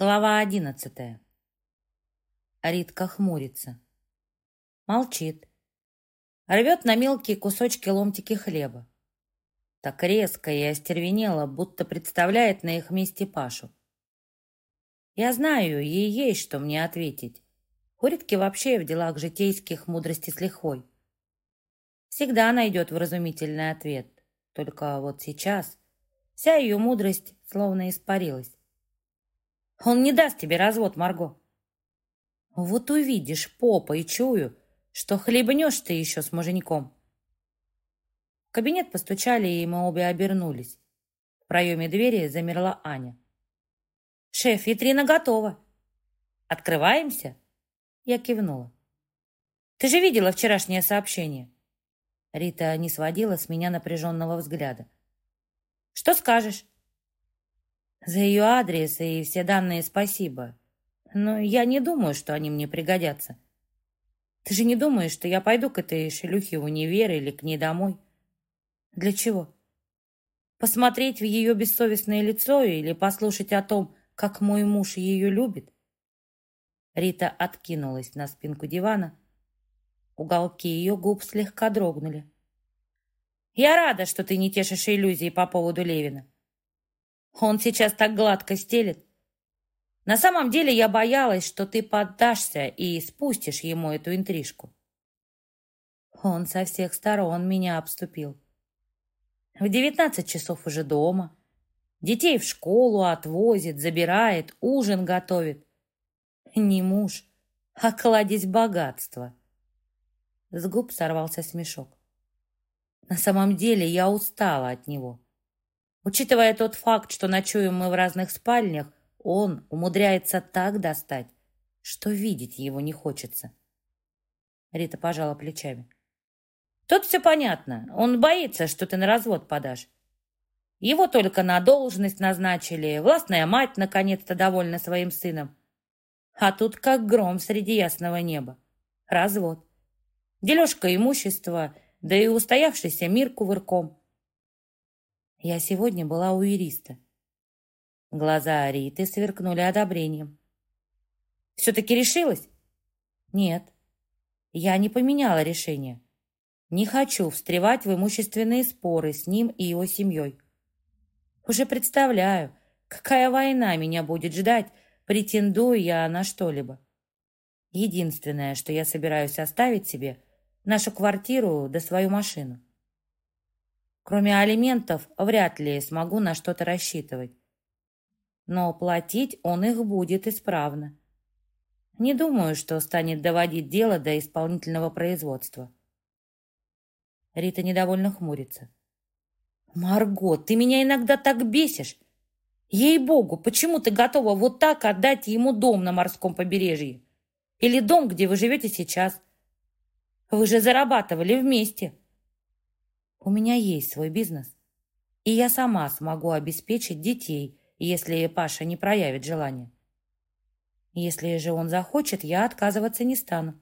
Глава одиннадцатая. Ритка хмурится. Молчит. Рвет на мелкие кусочки ломтики хлеба. Так резко и остервенело, будто представляет на их месте Пашу. Я знаю, ей есть что мне ответить. У вообще в делах житейских мудрости с лихвой. Всегда найдет вразумительный ответ. Только вот сейчас вся ее мудрость словно испарилась. Он не даст тебе развод, Марго. Вот увидишь попа и чую, что хлебнешь ты еще с муженьком. В кабинет постучали, и мы обе обернулись. В проеме двери замерла Аня. «Шеф, витрина готова». «Открываемся?» Я кивнула. «Ты же видела вчерашнее сообщение?» Рита не сводила с меня напряженного взгляда. «Что скажешь?» За ее адрес и все данные спасибо. Но я не думаю, что они мне пригодятся. Ты же не думаешь, что я пойду к этой шлюхе в универ или к ней домой? Для чего? Посмотреть в ее бессовестное лицо или послушать о том, как мой муж ее любит? Рита откинулась на спинку дивана. Уголки ее губ слегка дрогнули. «Я рада, что ты не тешишь иллюзии по поводу Левина. Он сейчас так гладко стелет. На самом деле я боялась, что ты поддашься и спустишь ему эту интрижку. Он со всех сторон меня обступил. В девятнадцать часов уже дома. Детей в школу отвозит, забирает, ужин готовит. Не муж, а кладезь богатства. С губ сорвался смешок. На самом деле я устала от него. Учитывая тот факт, что ночуем мы в разных спальнях, он умудряется так достать, что видеть его не хочется. Рита пожала плечами. Тут все понятно. Он боится, что ты на развод подашь. Его только на должность назначили. Властная мать наконец-то довольна своим сыном. А тут как гром среди ясного неба. Развод. Дележка имущества, да и устоявшийся мир кувырком. Я сегодня была у юриста. Глаза Риты сверкнули одобрением. «Все-таки решилась?» «Нет, я не поменяла решение. Не хочу встревать в имущественные споры с ним и его семьей. Уже представляю, какая война меня будет ждать, претендую я на что-либо. Единственное, что я собираюсь оставить себе, нашу квартиру да свою машину. Кроме алиментов, вряд ли смогу на что-то рассчитывать. Но платить он их будет исправно. Не думаю, что станет доводить дело до исполнительного производства. Рита недовольно хмурится. «Марго, ты меня иногда так бесишь! Ей-богу, почему ты готова вот так отдать ему дом на морском побережье? Или дом, где вы живете сейчас? Вы же зарабатывали вместе!» У меня есть свой бизнес, и я сама смогу обеспечить детей, если Паша не проявит желания. Если же он захочет, я отказываться не стану.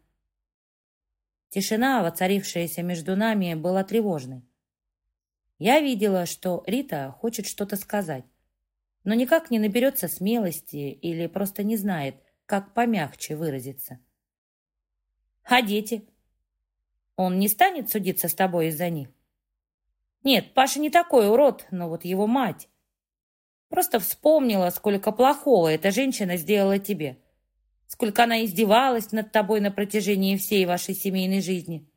Тишина, воцарившаяся между нами, была тревожной. Я видела, что Рита хочет что-то сказать, но никак не наберется смелости или просто не знает, как помягче выразиться. «А дети? Он не станет судиться с тобой из-за них?» Нет, Паша не такой урод, но вот его мать. Просто вспомнила, сколько плохого эта женщина сделала тебе. Сколько она издевалась над тобой на протяжении всей вашей семейной жизни.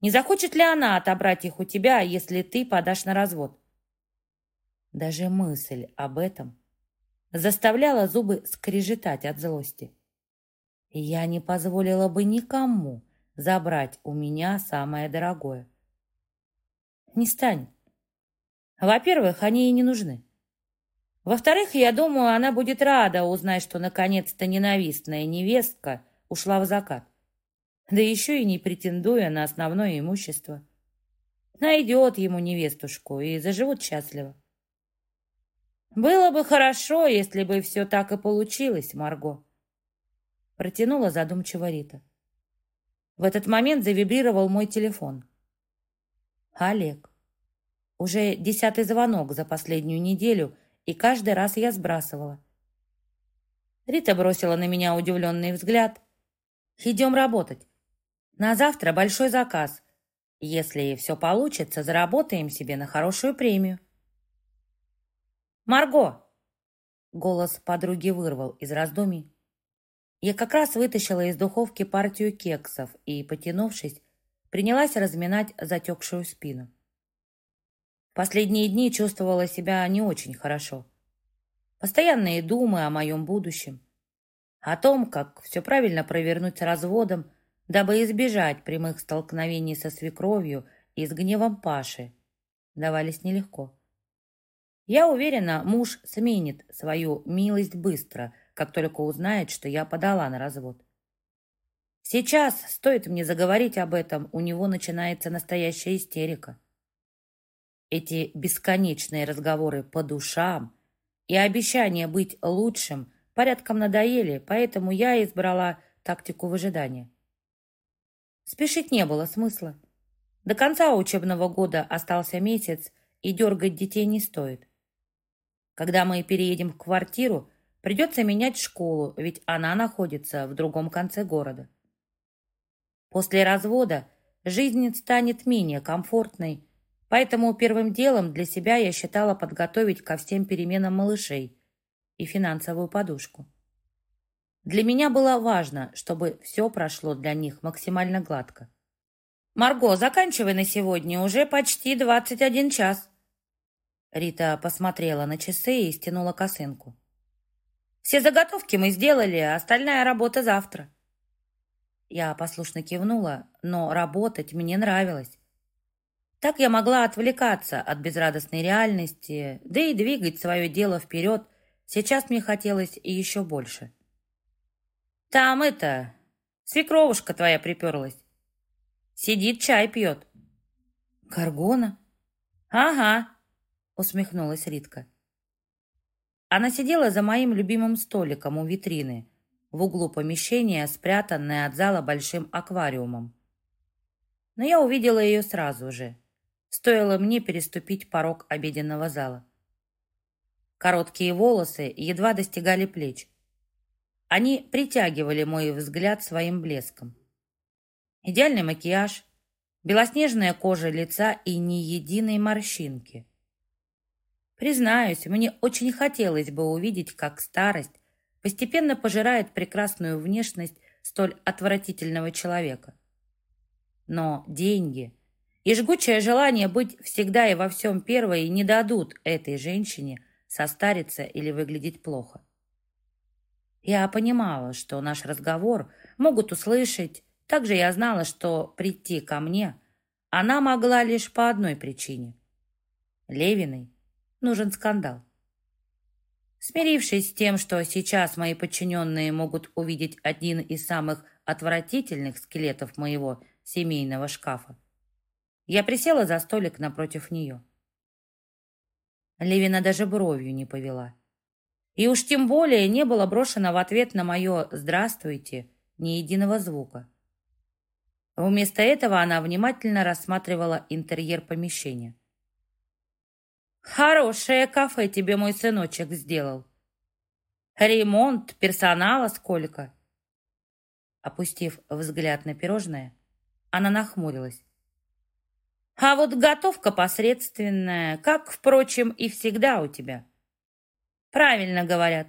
Не захочет ли она отобрать их у тебя, если ты подашь на развод? Даже мысль об этом заставляла зубы скрежетать от злости. Я не позволила бы никому забрать у меня самое дорогое не станет. Во-первых, они ей не нужны. Во-вторых, я думаю, она будет рада узнать, что наконец-то ненавистная невестка ушла в закат. Да еще и не претендуя на основное имущество. Найдет ему невестушку и заживут счастливо. Было бы хорошо, если бы все так и получилось, Марго. Протянула задумчиво Рита. В этот момент завибрировал мой телефон. Олег. Уже десятый звонок за последнюю неделю, и каждый раз я сбрасывала. Рита бросила на меня удивленный взгляд. «Идем работать. На завтра большой заказ. Если все получится, заработаем себе на хорошую премию». «Марго!» Голос подруги вырвал из раздумий. Я как раз вытащила из духовки партию кексов и, потянувшись, принялась разминать затекшую спину. Последние дни чувствовала себя не очень хорошо. Постоянные думы о моем будущем, о том, как все правильно провернуть с разводом, дабы избежать прямых столкновений со свекровью и с гневом Паши, давались нелегко. Я уверена, муж сменит свою милость быстро, как только узнает, что я подала на развод. Сейчас, стоит мне заговорить об этом, у него начинается настоящая истерика. Эти бесконечные разговоры по душам и обещание быть лучшим порядком надоели, поэтому я избрала тактику выжидания. Спешить не было смысла. До конца учебного года остался месяц, и дергать детей не стоит. Когда мы переедем в квартиру, придется менять школу, ведь она находится в другом конце города. После развода жизнь станет менее комфортной, поэтому первым делом для себя я считала подготовить ко всем переменам малышей и финансовую подушку. Для меня было важно, чтобы все прошло для них максимально гладко. «Марго, заканчивай на сегодня, уже почти 21 час». Рита посмотрела на часы и стянула косынку. «Все заготовки мы сделали, а остальная работа завтра». Я послушно кивнула, но работать мне нравилось. Так я могла отвлекаться от безрадостной реальности, да и двигать свое дело вперед сейчас мне хотелось еще больше. «Там это, свекровушка твоя приперлась. Сидит, чай пьет». «Гаргона?» «Ага», — усмехнулась Ритка. Она сидела за моим любимым столиком у витрины, в углу помещения, спрятанное от зала большим аквариумом. Но я увидела ее сразу же. Стоило мне переступить порог обеденного зала. Короткие волосы едва достигали плеч. Они притягивали мой взгляд своим блеском. Идеальный макияж, белоснежная кожа лица и ни единой морщинки. Признаюсь, мне очень хотелось бы увидеть, как старость постепенно пожирает прекрасную внешность столь отвратительного человека. Но деньги и жгучее желание быть всегда и во всем первой не дадут этой женщине состариться или выглядеть плохо. Я понимала, что наш разговор могут услышать. Также я знала, что прийти ко мне она могла лишь по одной причине. Левиной нужен скандал. Смирившись с тем, что сейчас мои подчиненные могут увидеть один из самых отвратительных скелетов моего семейного шкафа, я присела за столик напротив нее. Левина даже бровью не повела. И уж тем более не было брошено в ответ на мое «здравствуйте» ни единого звука. Вместо этого она внимательно рассматривала интерьер помещения. Хорошее кафе тебе мой сыночек сделал. Ремонт, персонала сколько. Опустив взгляд на пирожное, она нахмурилась. А вот готовка посредственная, как, впрочем, и всегда у тебя. Правильно говорят.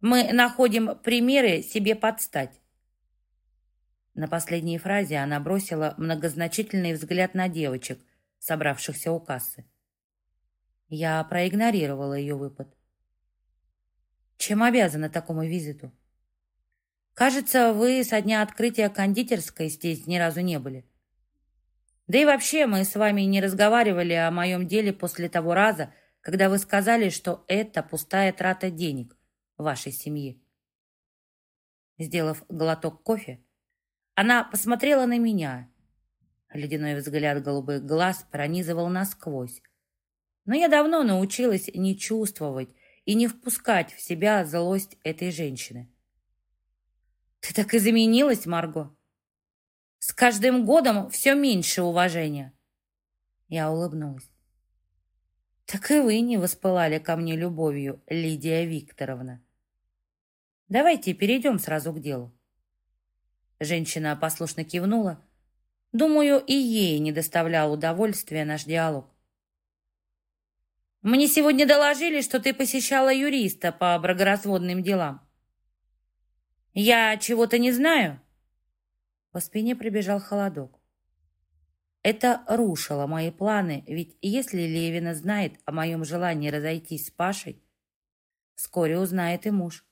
Мы находим примеры себе подстать. На последней фразе она бросила многозначительный взгляд на девочек, собравшихся у кассы. Я проигнорировала ее выпад. Чем обязана такому визиту? Кажется, вы со дня открытия кондитерской здесь ни разу не были. Да и вообще мы с вами не разговаривали о моем деле после того раза, когда вы сказали, что это пустая трата денег вашей семьи. Сделав глоток кофе, она посмотрела на меня. Ледяной взгляд голубых глаз пронизывал насквозь, но я давно научилась не чувствовать и не впускать в себя злость этой женщины. «Ты так изменилась, Марго. С каждым годом все меньше уважения». Я улыбнулась. «Так и вы не воспылали ко мне любовью, Лидия Викторовна». Давайте перейдем сразу к делу. Женщина послушно кивнула. Думаю, и ей не доставлял удовольствия наш диалог. Мне сегодня доложили, что ты посещала юриста по бракоразводным делам. Я чего-то не знаю? По спине прибежал холодок. Это рушило мои планы, ведь если Левина знает о моем желании разойтись с Пашей, вскоре узнает и муж.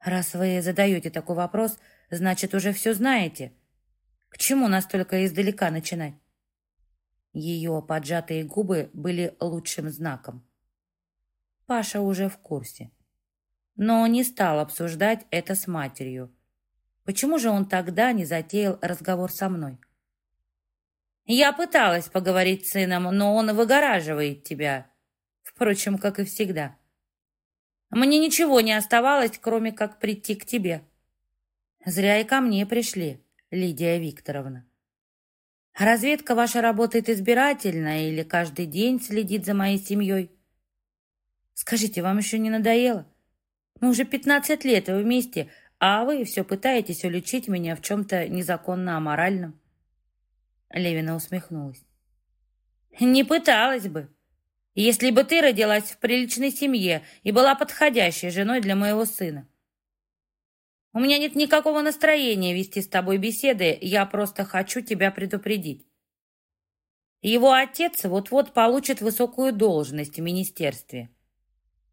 Раз вы задаете такой вопрос, значит, уже все знаете. К чему настолько издалека начинать? Ее поджатые губы были лучшим знаком. Паша уже в курсе. Но не стал обсуждать это с матерью. Почему же он тогда не затеял разговор со мной? Я пыталась поговорить с сыном, но он выгораживает тебя. Впрочем, как и всегда. Мне ничего не оставалось, кроме как прийти к тебе. Зря и ко мне пришли, Лидия Викторовна. Разведка ваша работает избирательно или каждый день следит за моей семьей? Скажите, вам еще не надоело? Мы уже 15 лет вместе, а вы все пытаетесь уличить меня в чем-то незаконно аморальном. Левина усмехнулась. Не пыталась бы. Если бы ты родилась в приличной семье и была подходящей женой для моего сына. У меня нет никакого настроения вести с тобой беседы, я просто хочу тебя предупредить. Его отец вот-вот получит высокую должность в министерстве.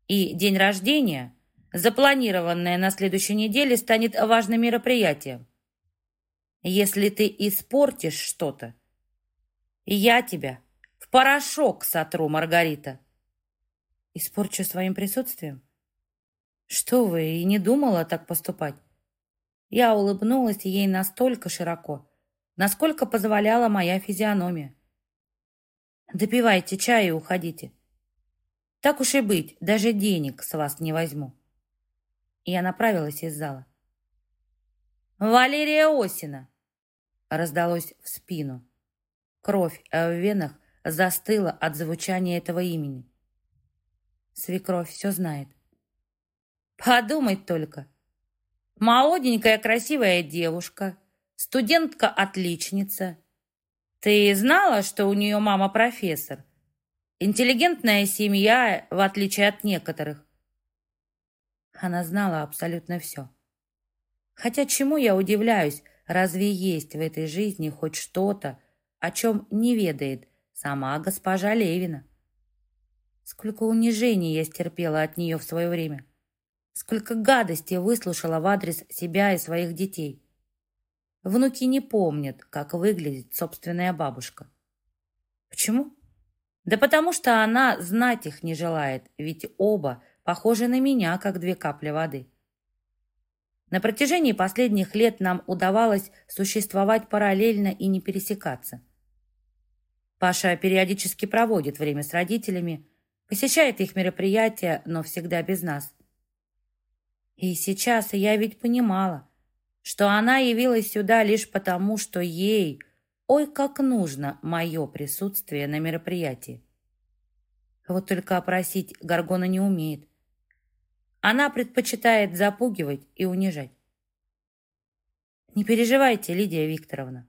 И день рождения, запланированное на следующей неделе, станет важным мероприятием. Если ты испортишь что-то, я тебя в порошок сотру, Маргарита. Испорчу своим присутствием? Что вы, и не думала так поступать? Я улыбнулась ей настолько широко, насколько позволяла моя физиономия. «Допивайте чай и уходите. Так уж и быть, даже денег с вас не возьму». Я направилась из зала. «Валерия Осина!» раздалось в спину. Кровь в венах застыла от звучания этого имени. Свекровь все знает. Подумать только. Молоденькая красивая девушка, студентка-отличница. Ты знала, что у нее мама профессор? Интеллигентная семья, в отличие от некоторых. Она знала абсолютно все. Хотя чему я удивляюсь, разве есть в этой жизни хоть что-то, о чем не ведает сама госпожа Левина? Сколько унижений я стерпела от нее в свое время. Сколько гадости выслушала в адрес себя и своих детей. Внуки не помнят, как выглядит собственная бабушка. Почему? Да потому что она знать их не желает, ведь оба похожи на меня, как две капли воды. На протяжении последних лет нам удавалось существовать параллельно и не пересекаться. Паша периодически проводит время с родителями, посещает их мероприятия, но всегда без нас. И сейчас я ведь понимала, что она явилась сюда лишь потому, что ей, ой, как нужно мое присутствие на мероприятии. Вот только опросить Гаргона не умеет. Она предпочитает запугивать и унижать. Не переживайте, Лидия Викторовна.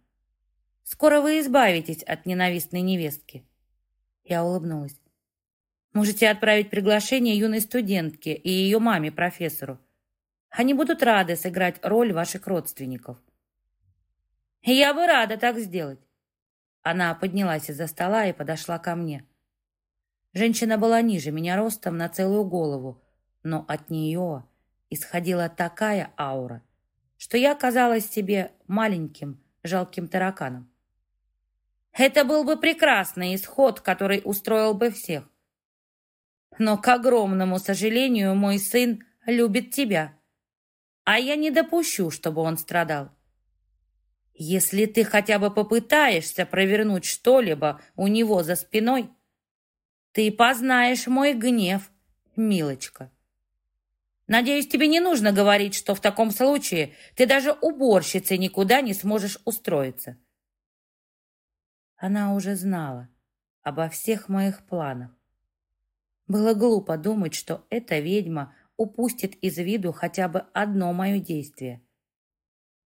Скоро вы избавитесь от ненавистной невестки. Я улыбнулась. Можете отправить приглашение юной студентке и ее маме-профессору. Они будут рады сыграть роль ваших родственников. Я бы рада так сделать. Она поднялась из-за стола и подошла ко мне. Женщина была ниже меня ростом на целую голову, но от нее исходила такая аура, что я казалась себе маленьким, жалким тараканом. Это был бы прекрасный исход, который устроил бы всех. Но, к огромному сожалению, мой сын любит тебя а я не допущу, чтобы он страдал. Если ты хотя бы попытаешься провернуть что-либо у него за спиной, ты познаешь мой гнев, милочка. Надеюсь, тебе не нужно говорить, что в таком случае ты даже уборщицей никуда не сможешь устроиться. Она уже знала обо всех моих планах. Было глупо думать, что эта ведьма упустит из виду хотя бы одно мое действие.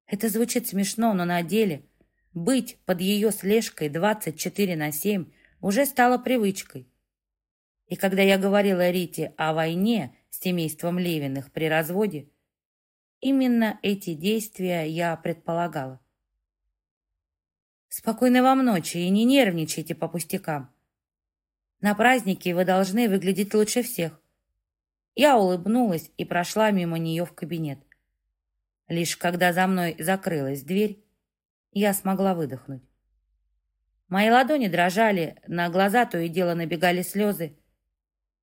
Это звучит смешно, но на деле быть под ее слежкой 24 на 7 уже стало привычкой. И когда я говорила Рите о войне с семейством Левиных при разводе, именно эти действия я предполагала. Спокойной вам ночи и не нервничайте по пустякам. На празднике вы должны выглядеть лучше всех. Я улыбнулась и прошла мимо нее в кабинет. Лишь когда за мной закрылась дверь, я смогла выдохнуть. Мои ладони дрожали, на глаза то и дело набегали слезы.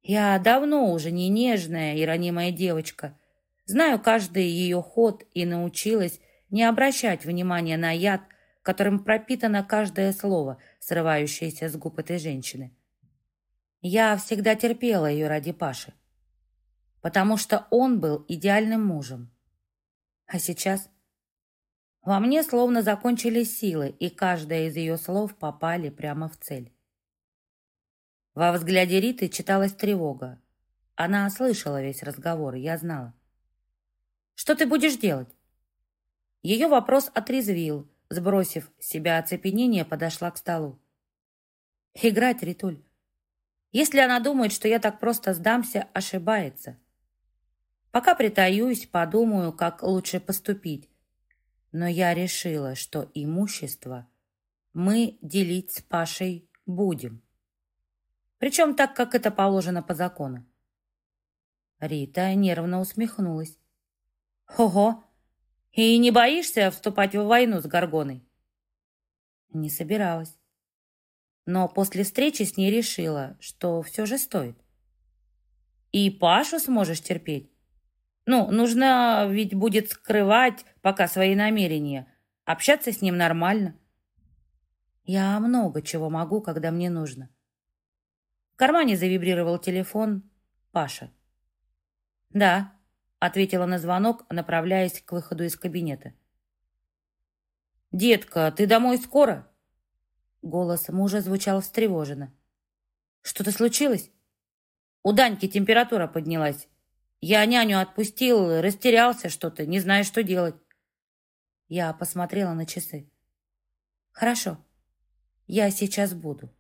Я давно уже не нежная и ранимая девочка. Знаю каждый ее ход и научилась не обращать внимания на яд, которым пропитано каждое слово, срывающееся с губ этой женщины. Я всегда терпела ее ради Паши, потому что он был идеальным мужем. А сейчас во мне словно закончились силы, и каждое из ее слов попали прямо в цель. Во взгляде Риты читалась тревога. Она слышала весь разговор, я знала. «Что ты будешь делать?» Ее вопрос отрезвил, Сбросив с себя оцепенение, подошла к столу. «Играть, Ритуль. Если она думает, что я так просто сдамся, ошибается. Пока притаюсь, подумаю, как лучше поступить. Но я решила, что имущество мы делить с Пашей будем. Причем так, как это положено по закону. Рита нервно усмехнулась. «Ого! И не боишься вступать в войну с Горгоной? Не собиралась. Но после встречи с ней решила, что все же стоит. И Пашу сможешь терпеть? Ну, нужно ведь будет скрывать пока свои намерения. Общаться с ним нормально. Я много чего могу, когда мне нужно. В кармане завибрировал телефон Паша. «Да», ответила на звонок, направляясь к выходу из кабинета. «Детка, ты домой скоро?» Голос мужа звучал встревоженно. «Что-то случилось?» «У Даньки температура поднялась. Я няню отпустил, растерялся что-то, не знаю, что делать». Я посмотрела на часы. «Хорошо, я сейчас буду».